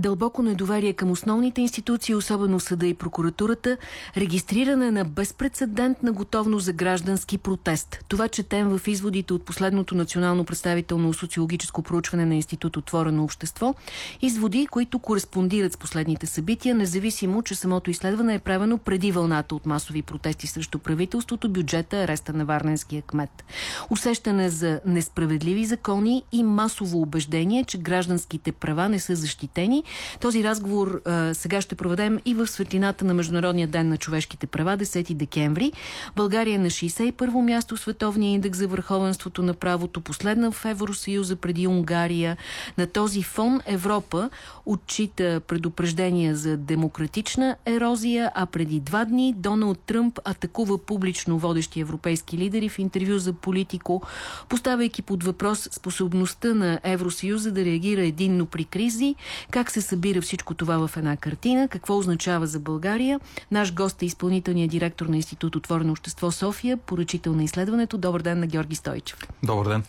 Дълбоко недоверие към основните институции, особено съда и прокуратурата, регистриране на безпредседентна готовност за граждански протест. Това четем в изводите от последното национално представително социологическо проучване на Институт Отворено общество. Изводи, които кореспондират с последните събития, независимо, че самото изследване е правено преди вълната от масови протести срещу правителството, бюджета, ареста на Варненския кмет. Усещане за несправедливи закони и масово убеждение, че гражданските права не са защитени. Този разговор а, сега ще проведем и в светлината на Международния ден на човешките права, 10 декември. България е на 61-во място в Световния индекс за върховенството на правото, последна в Евросъюза преди Унгария. На този фон Европа отчита предупреждения за демократична ерозия, а преди два дни Доналд Тръмп атакува публично водещи европейски лидери в интервю за Политико, поставяйки под въпрос способността на Евросъюза да реагира единно при кризи, как се събира всичко това в една картина, какво означава за България. Наш гост е изпълнителният директор на Институт Отворено общество София, поръчител на изследването. Добър ден на Георги Стойчев. Добър ден.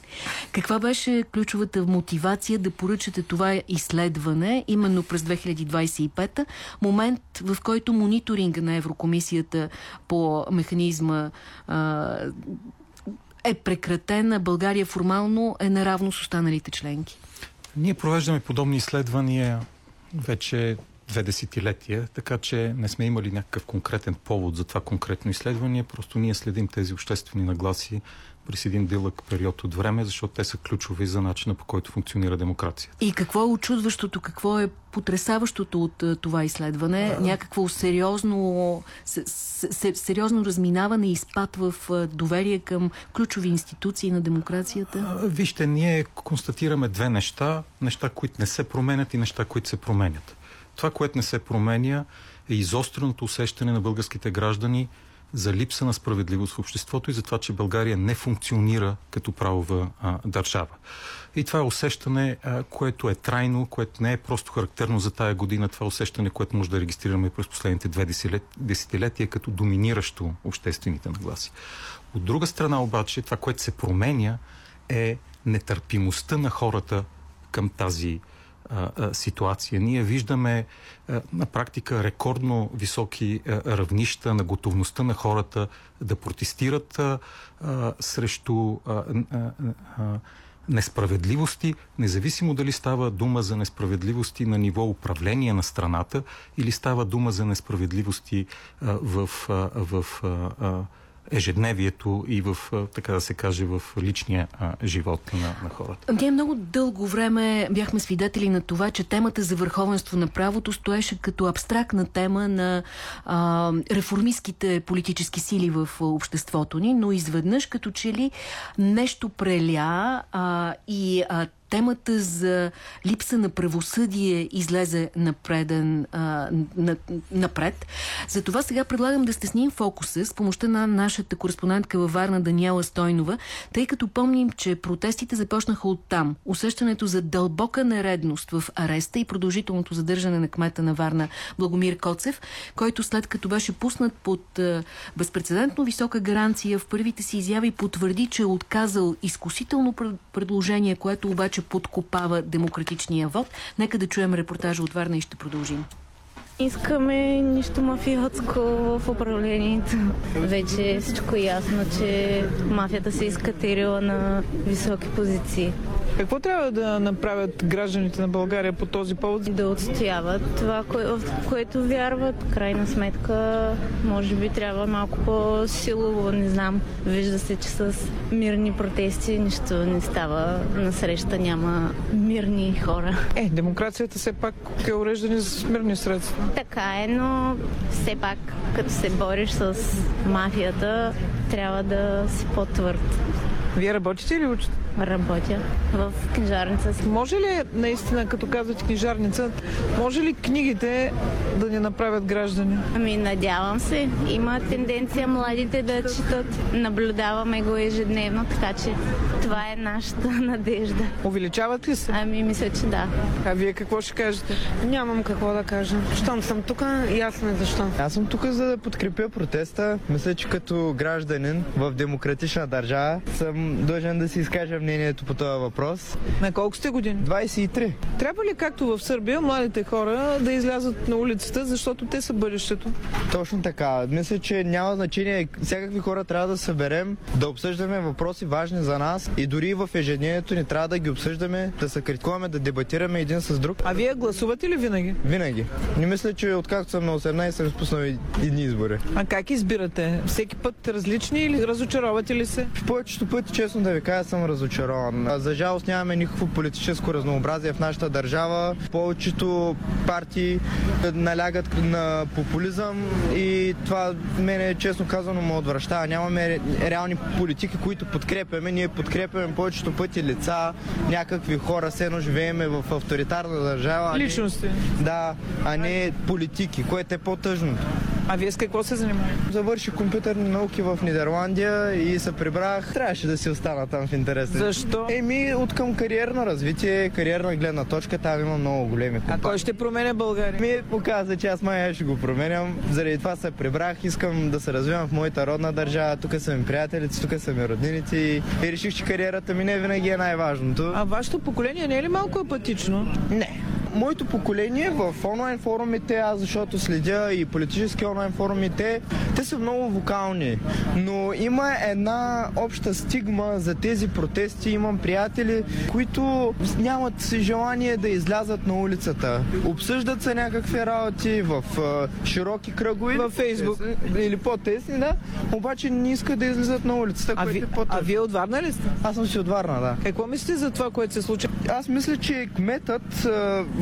Каква беше ключовата мотивация да поръчате това изследване именно през 2025 момент, в който мониторинга на Еврокомисията по механизма а, е прекратена, България формално е наравно с останалите членки? Ние провеждаме подобни изследвания вече две десетилетия, така че не сме имали някакъв конкретен повод за това конкретно изследване. Просто ние следим тези обществени нагласи през един дълъг период от време, защото те са ключови за начина по който функционира демокрацията. И какво е очудващото, какво е потрясаващото от това изследване? А... Някакво сериозно, сериозно разминаване и спад в доверие към ключови институции на демокрацията? А, вижте, ние констатираме две неща. Неща, които не се променят и неща, които се променят. Това, което не се променя е изостреното усещане на българските граждани за липса на справедливост в обществото и за това, че България не функционира като правова а, държава. И това е усещане, а, което е трайно, което не е просто характерно за тая година. Това е усещане, което може да регистрираме през последните две десетилетия като доминиращо обществените нагласи. От друга страна обаче, това, което се променя е нетърпимостта на хората към тази ситуация. Ние виждаме на практика рекордно високи равнища на готовността на хората да протестират срещу несправедливости, независимо дали става дума за несправедливости на ниво управление на страната или става дума за несправедливости в, в, в ежедневието и в, така да се каже, в личния а, живот на, на хората. Ние много дълго време бяхме свидетели на това, че темата за върховенство на правото стоеше като абстрактна тема на а, реформистските политически сили в обществото ни, но изведнъж като че ли нещо преля а, и а, темата за липса на правосъдие излезе напреден, а, на, напред. Затова сега предлагам да стесним фокуса с помощта на нашата кореспондентка във Варна Даниела Стойнова, тъй като помним, че протестите започнаха от там. Усещането за дълбока нередност в ареста и продължителното задържане на кмета на Варна Благомир Коцев, който след като беше пуснат под а, безпредседентно висока гаранция в първите си изяви потвърди, че е отказал изкусително предложение, което обаче че подкопава демократичния вод. Нека да чуем репортажа от Варна и ще продължим. Искаме нищо мафиотско в управлението. Вече е всичко ясно, че мафията се изкатерила на високи позиции. Какво трябва да направят гражданите на България по този повод? Да отстояват това, в което вярват. Крайна сметка, може би трябва малко по-силово, не знам. Вижда се, че с мирни протести нищо не става. На среща няма мирни хора. Е, демокрацията все пак е уреждане с мирни средства. Така е, но все пак, като се бориш с мафията, трябва да си по-твърд. Вие работите или учите? Работя в книжарница. Може ли наистина, като казвате книжарница, може ли книгите да ни направят граждани? Ами надявам се. Има тенденция младите да четат. Наблюдаваме го ежедневно, така че това е нашата надежда. Увеличават ли се? Ами мисля, че да. А вие какво ще кажете? Нямам какво да кажа. Щом съм тук, ясно е защо. Аз съм тук за да подкрепя протеста. Мисля, че като гражданин в демократична държава съм длъжен да си изкажа мнението по този въпрос. На колко сте години? 23. Трябва ли, както в Сърбия, младите хора да излязат на улицата, защото те са бъдещето? Точно така. Мисля, че няма значение. Всякакви хора трябва да съберем, да обсъждаме въпроси важни за нас и дори в ежедневието ни трябва да ги обсъждаме, да се критикуваме, да дебатираме един с друг. А вие гласувате ли винаги? Винаги. Не мисля, че откакто съм на 18 съм изпуснал едни избори. А как избирате? Всеки път различни или разочаровате ли се? В повечето пъти, честно да ви кажа, съм разочарован. А, За жалост нямаме никакво политическо разнообразие в нашата държава. Повечето партии налягат на популизъм и това мене, честно казано, ме отвръщава. Нямаме ре- реални политики, които подкрепяме. Ние подкрепяме повечето пъти лица, някакви хора, все едно живееме в авторитарна държава. Личности. Да, а не политики, което е по-тъжно. А вие с какво се занимавате? Завърших компютърни науки в Нидерландия и се прибрах. Трябваше да си остана там в интерес. Защо? Еми, от към кариерно развитие, кариерна гледна точка, там има много големи А компании. кой ще променя България? Ми показа, че аз май ще го променям. Заради това се прибрах. Искам да се развивам в моята родна държава. Тук са ми приятелици, тук са ми роднините. И реших, че кариерата ми не винаги е най-важното. А вашето поколение не е ли малко апатично? Не. Моето поколение в онлайн форумите, аз защото следя и политически онлайн форумите, те са много вокални. Но има една обща стигма за тези протести. Имам приятели, които нямат желание да излязат на улицата. Обсъждат се някакви работи в широки кръгове. Във Фейсбук. Или по-тесни, да. Обаче не искат да излизат на улицата, А, ви, е а вие от Варна ли сте? Аз съм си от Варна, да. Какво мислите за това, което се случи? Аз мисля, че кметът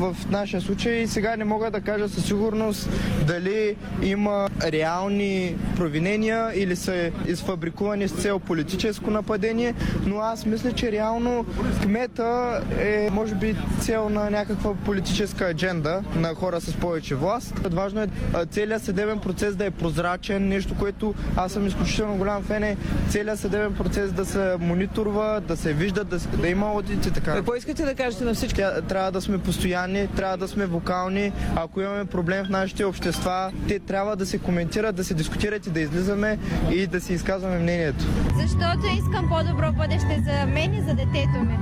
в нашия случай сега не мога да кажа със сигурност дали има реални провинения или са изфабрикувани с цел политическо нападение, но аз мисля, че реално кмета е може би цел на някаква политическа адженда на хора с повече власт. Важно е целият съдебен процес да е прозрачен, нещо, което аз съм изключително голям фен е целият съдебен процес да се мониторва, да се вижда, да, да има одит и така. Какво искате да кажете на всички? Тя, трябва да сме постоянни, трябва да сме вокални. Ако имаме проблем в нашите общества, те трябва да се коментират, да се дискутират и да излизаме и да си изказваме мнението. Защото искам по-добро бъдеще за мен и за детето ми.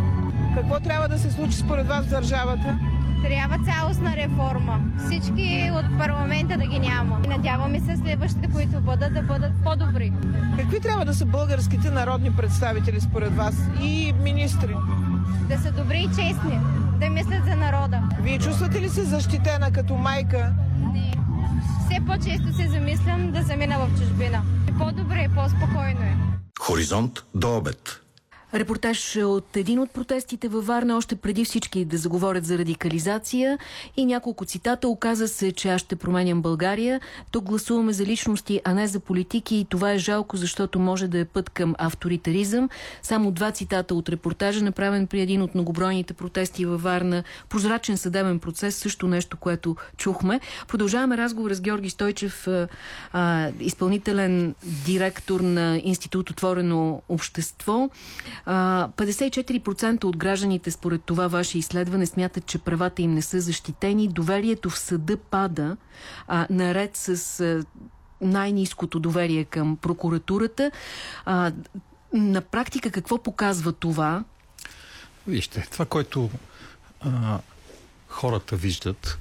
Какво трябва да се случи според вас в държавата? Трябва цялостна реформа. Всички от парламента да ги няма. И Надяваме се следващите, които бъдат, да бъдат по-добри. Какви трябва да са българските народни представители според вас и министри? Да са добри и честни. Да мислят за народа. Вие чувствате ли се защитена като майка? Не. Все по-често се замислям да замина в чужбина. И По-добре и по-спокойно е. Хоризонт до обед. Репортаж от един от протестите във Варна, още преди всички да заговорят за радикализация и няколко цитата. Оказа се, че аз ще променям България. Тук гласуваме за личности, а не за политики и това е жалко, защото може да е път към авторитаризъм. Само два цитата от репортажа, направен при един от многобройните протести във Варна. Прозрачен съдебен процес, също нещо, което чухме. Продължаваме разговора с Георги Стойчев, изпълнителен директор на Институт Отворено общество. А, 54% от гражданите според това ваше изследване смятат, че правата им не са защитени. Доверието в съда пада, а, наред с най-низкото доверие към прокуратурата. А, на практика какво показва това? Вижте, това, което а, хората виждат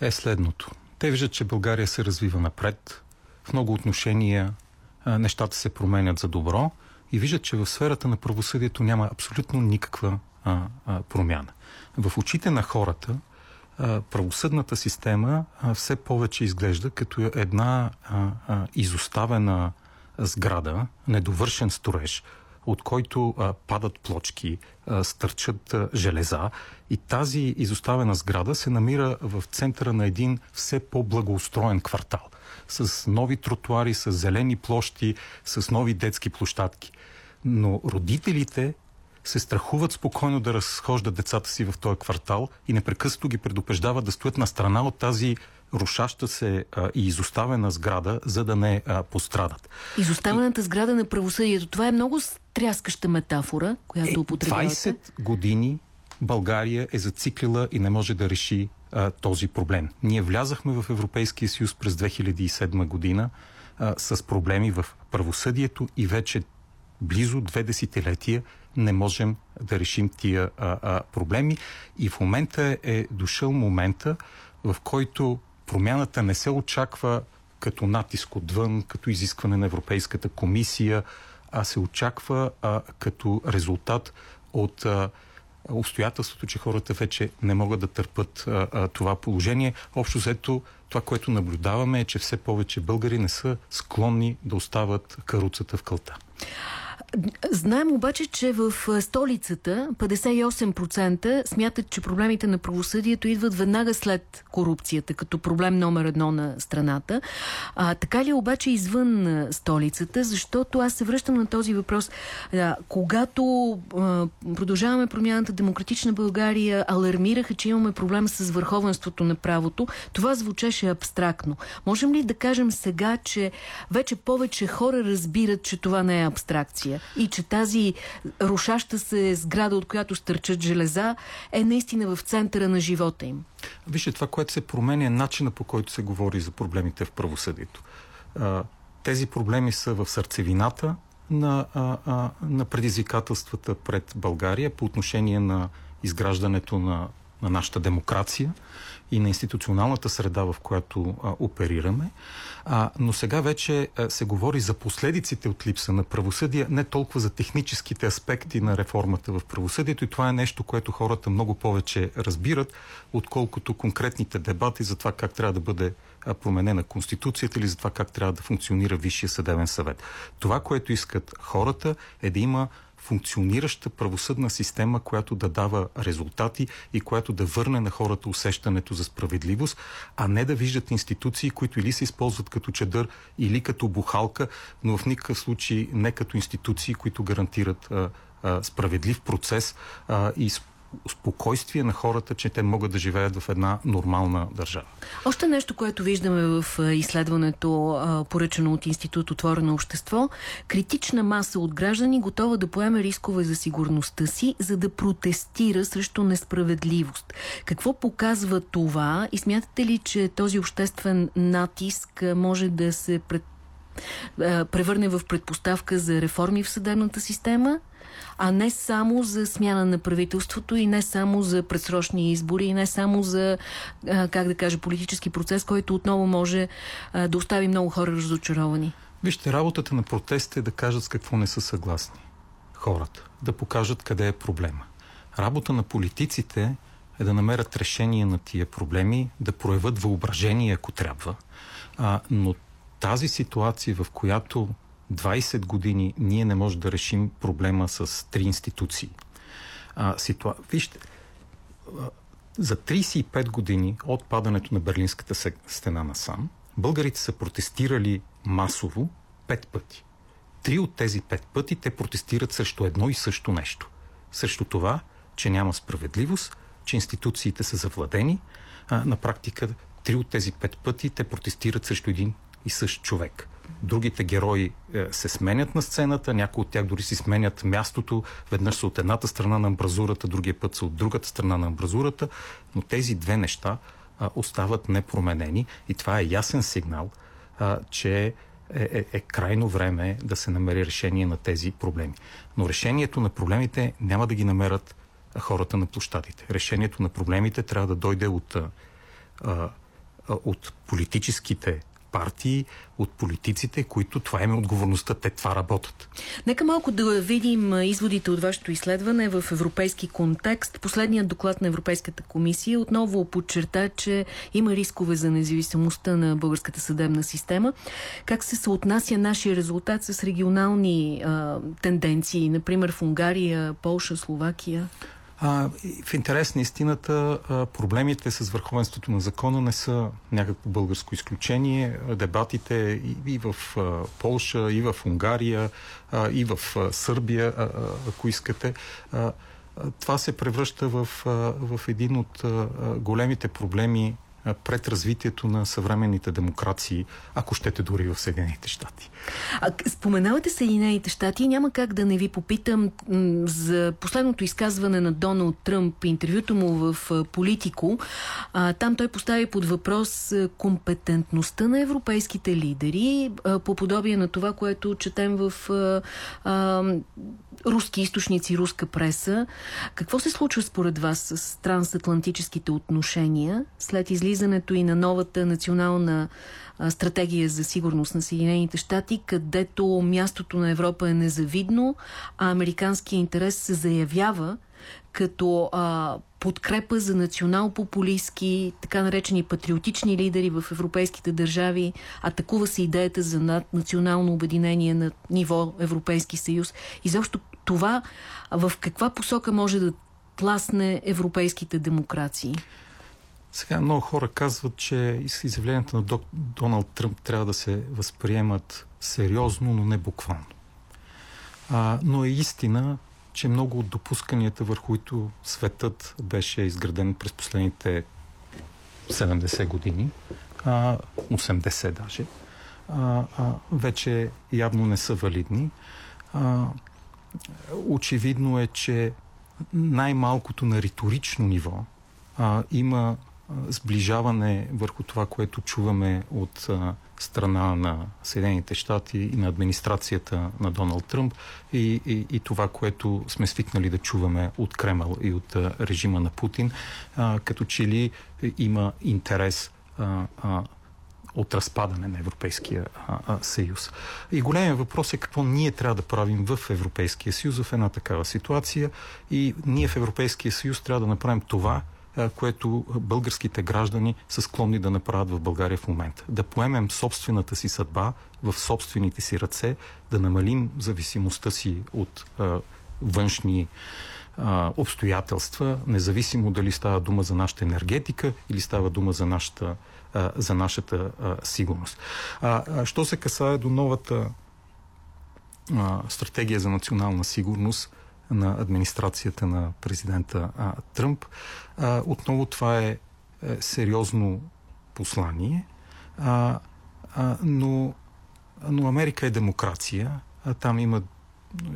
е следното. Те виждат, че България се развива напред. В много отношения а, нещата се променят за добро и виждат, че в сферата на правосъдието няма абсолютно никаква а, а, промяна. В очите на хората а, правосъдната система а, все повече изглежда като една а, а, изоставена сграда, недовършен строеж, от който а, падат плочки, а, стърчат а, железа и тази изоставена сграда се намира в центъра на един все по-благоустроен квартал с нови тротуари, с зелени площи, с нови детски площадки. Но родителите се страхуват спокойно да разхождат децата си в този квартал и непрекъснато ги предупреждават да стоят на страна от тази рушаща се а, и изоставена сграда, за да не а, пострадат. Изоставената сграда на правосъдието. Това е много стряскаща метафора, която употребявате. 20 години България е зациклила и не може да реши а, този проблем. Ние влязахме в Европейския съюз през 2007 година а, с проблеми в правосъдието и вече близо две десетилетия не можем да решим тия а, а, проблеми. И в момента е, дошъл момента, в който промяната не се очаква като натиск отвън, като изискване на Европейската комисия, а се очаква а, като резултат от а, обстоятелството, че хората вече не могат да търпат а, а, това положение. Общо взето, това, което наблюдаваме е, че все повече българи не са склонни да остават каруцата в кълта. Знаем обаче, че в столицата 58% смятат, че проблемите на правосъдието идват веднага след корупцията, като проблем номер едно на страната. А, така ли е обаче извън столицата? Защото аз се връщам на този въпрос. А, когато а, продължаваме промяната Демократична България, алармираха, че имаме проблем с върховенството на правото, това звучеше абстрактно. Можем ли да кажем сега, че вече повече хора разбират, че това не е абстракция? И че тази рушаща се сграда, от която стърчат железа, е наистина в центъра на живота им. Вижте, това, което се променя е начина по който се говори за проблемите в правосъдието. Тези проблеми са в сърцевината на, на предизвикателствата пред България по отношение на изграждането на, на нашата демокрация и на институционалната среда, в която а, оперираме. А, но сега вече а, се говори за последиците от липса на правосъдие, не толкова за техническите аспекти на реформата в правосъдието. И това е нещо, което хората много повече разбират, отколкото конкретните дебати за това как трябва да бъде променена Конституцията или за това как трябва да функционира Висшия съдебен съвет. Това, което искат хората е да има функционираща правосъдна система, която да дава резултати и която да върне на хората усещането за справедливост, а не да виждат институции, които или се използват като чедър, или като бухалка, но в никакъв случай не като институции, които гарантират а, а, справедлив процес а, и спокойствие на хората, че те могат да живеят в една нормална държава. Още нещо, което виждаме в изследването, поръчано от Институт Отворено общество, критична маса от граждани готова да поеме рискове за сигурността си, за да протестира срещу несправедливост. Какво показва това и смятате ли, че този обществен натиск може да се пред превърне в предпоставка за реформи в съдебната система а не само за смяна на правителството и не само за предсрочни избори и не само за, как да кажа, политически процес, който отново може да остави много хора разочаровани. Вижте, работата на протеста е да кажат с какво не са съгласни хората, да покажат къде е проблема. Работа на политиците е да намерят решение на тия проблеми, да проявят въображение, ако трябва. А, но тази ситуация, в която 20 години ние не можем да решим проблема с три институции. А, ситуа... Вижте, за 35 години от падането на Берлинската стена на сам, българите са протестирали масово пет пъти. Три от тези пет пъти те протестират срещу едно и също нещо. Срещу това, че няма справедливост, че институциите са завладени. А, на практика, три от тези пет пъти те протестират срещу един и същ човек другите герои е, се сменят на сцената, някои от тях дори си сменят мястото, веднъж са от едната страна на амбразурата, другия път са от другата страна на амбразурата, но тези две неща а, остават непроменени и това е ясен сигнал, а, че е, е, е крайно време да се намери решение на тези проблеми. Но решението на проблемите няма да ги намерят хората на площадите. Решението на проблемите трябва да дойде от, а, от политическите партии, от политиците, които това е отговорността, те това работят. Нека малко да видим изводите от вашето изследване в европейски контекст. Последният доклад на Европейската комисия отново подчерта, че има рискове за независимостта на българската съдебна система. Как се съотнася нашия резултат с регионални а, тенденции, например в Унгария, Полша, Словакия? А, в интерес на истината, проблемите с върховенството на закона не са някакво българско изключение. Дебатите и, и в а, Полша, и в Унгария, а, и в а, Сърбия, а, ако искате, а, това се превръща в, в един от големите проблеми пред развитието на съвременните демокрации, ако щете дори в Съединените щати. А, споменавате Съединените щати няма как да не ви попитам за последното изказване на Доналд Тръмп, интервюто му в Политико. Там той постави под въпрос компетентността на европейските лидери по подобие на това, което четем в а, а, руски източници, руска преса. Какво се случва според вас с трансатлантическите отношения след излизането и на новата национална стратегия за сигурност на Съединените щати, където мястото на Европа е незавидно, а американския интерес се заявява като а, подкрепа за национал-популистски, така наречени патриотични лидери в европейските държави. Атакува се идеята за национално обединение на ниво Европейски съюз. И защо това в каква посока може да тласне европейските демокрации? Сега много хора казват, че изявленията на Доналд Тръмп трябва да се възприемат сериозно, но не буквално. А, но е истина, че много от допусканията, върху които светът беше изграден през последните 70 години, а, 80 даже, вече явно не са валидни. Очевидно е, че най-малкото на риторично ниво има сближаване върху това, което чуваме от страна на Съединените щати и на администрацията на Доналд Тръмп и, и, и това, което сме свикнали да чуваме от Кремъл и от режима на Путин, като че ли има интерес от разпадане на Европейския съюз. И големият въпрос е какво ние трябва да правим в Европейския съюз в една такава ситуация и ние в Европейския съюз трябва да направим това, което българските граждани са склонни да направят в България в момента. Да поемем собствената си съдба в собствените си ръце, да намалим зависимостта си от външни обстоятелства, независимо дали става дума за нашата енергетика или става дума за нашата, за нашата сигурност. А, що се касае до новата а, стратегия за национална сигурност, на администрацията на президента а, Тръмп. А, отново това е, е сериозно послание, а, а, но, но Америка е демокрация, а там има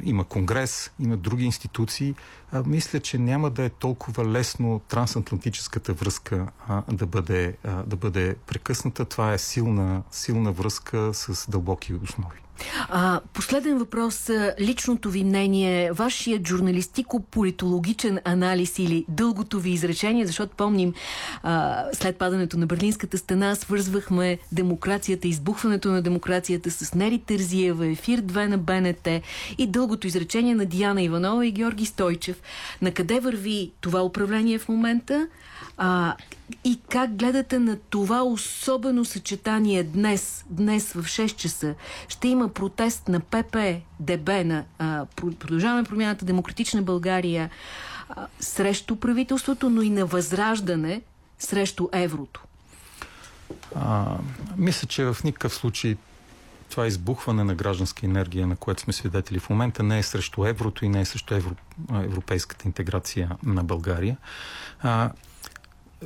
има конгрес, има други институции. А, мисля, че няма да е толкова лесно трансатлантическата връзка а, да, бъде, а, да бъде прекъсната. Това е силна, силна връзка с дълбоки основи. А, последен въпрос. Личното ви мнение, вашият журналистико-политологичен анализ или дългото ви изречение, защото помним а, след падането на Берлинската стена свързвахме демокрацията, избухването на демокрацията с Нери Тързиева, Ефир 2 на БНТ и дългото изречение на Диана Иванова и Георги Стойчев. На къде върви това управление в момента? А, и как гледате на това особено съчетание днес, днес в 6 часа? Ще има протест на ПП, ДБ, на а, Продължаваме промяната Демократична България а, срещу правителството, но и на възраждане срещу еврото. А, мисля, че в никакъв случай това избухване на гражданска енергия, на което сме свидетели в момента, не е срещу еврото и не е срещу евро, европейската интеграция на България. А,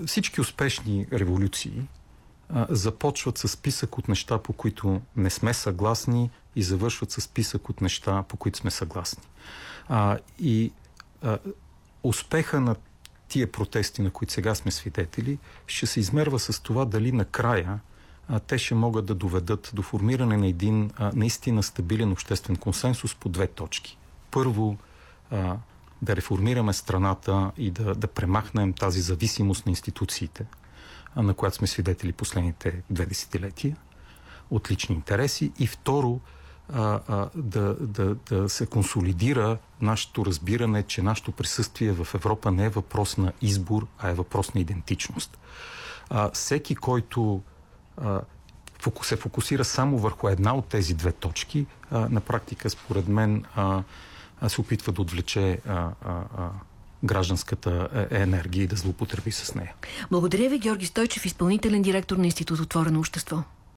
всички успешни революции а, започват с списък от неща, по които не сме съгласни и завършват с списък от неща, по които сме съгласни. А, и а, успеха на тия протести, на които сега сме свидетели, ще се измерва с това дали накрая а, те ще могат да доведат до формиране на един а, наистина стабилен обществен консенсус по две точки. Първо, а, да реформираме страната и да, да премахнем тази зависимост на институциите, на която сме свидетели последните две десетилетия от лични интереси. И второ, а, а, да, да, да се консолидира нашето разбиране, че нашето присъствие в Европа не е въпрос на избор, а е въпрос на идентичност. А, всеки, който а, се фокусира само върху една от тези две точки, на практика, според мен, се опитва да отвлече гражданската е, енергия и да злоупотреби с нея. Благодаря ви, Георги Стойчев, изпълнителен директор на Институт Отворено общество.